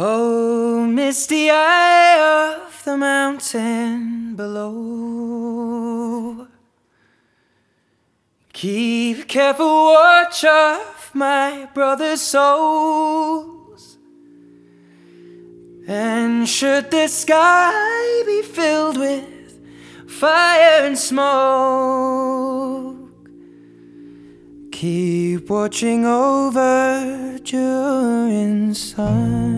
Oh, misty eye of the mountain below. Keep careful watch of my brother's souls. And should the sky be filled with fire and smoke, keep watching over Durin's sons.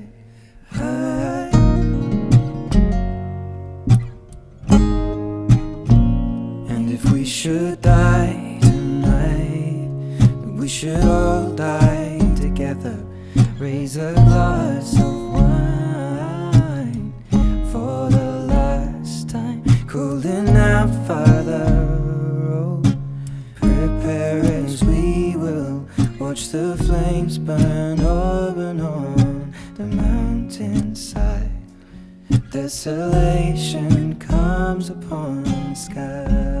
Should die tonight, we should all die together. Raise a glass of wine for the last time. Calling out, Father, oh, prepare as we will watch the flames burn over and on the mountainside. Desolation comes upon the sky.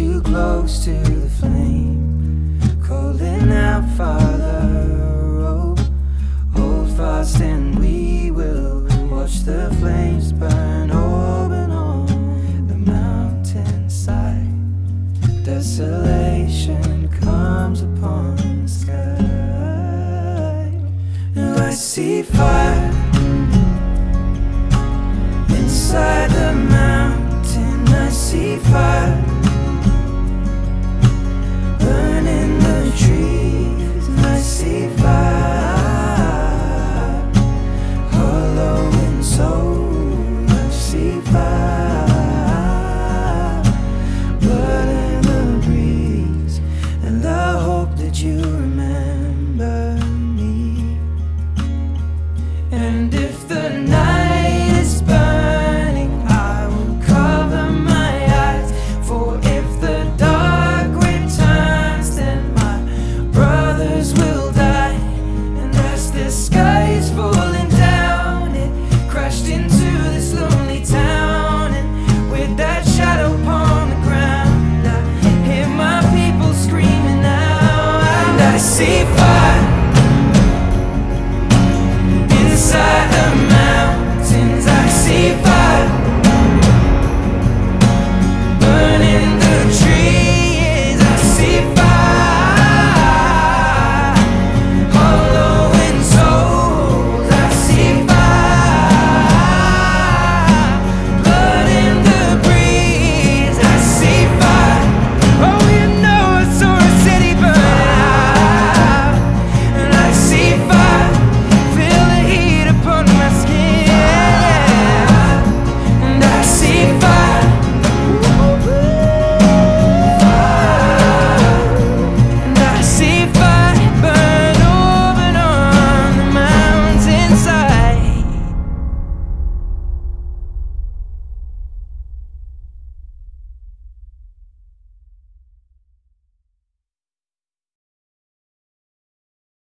too close to the flame. Calling out, Father, oh, hold fast and we will watch the flames burn open on the mountainside. Desolation comes upon the sky. Now I see fire inside the mountain. I see fire you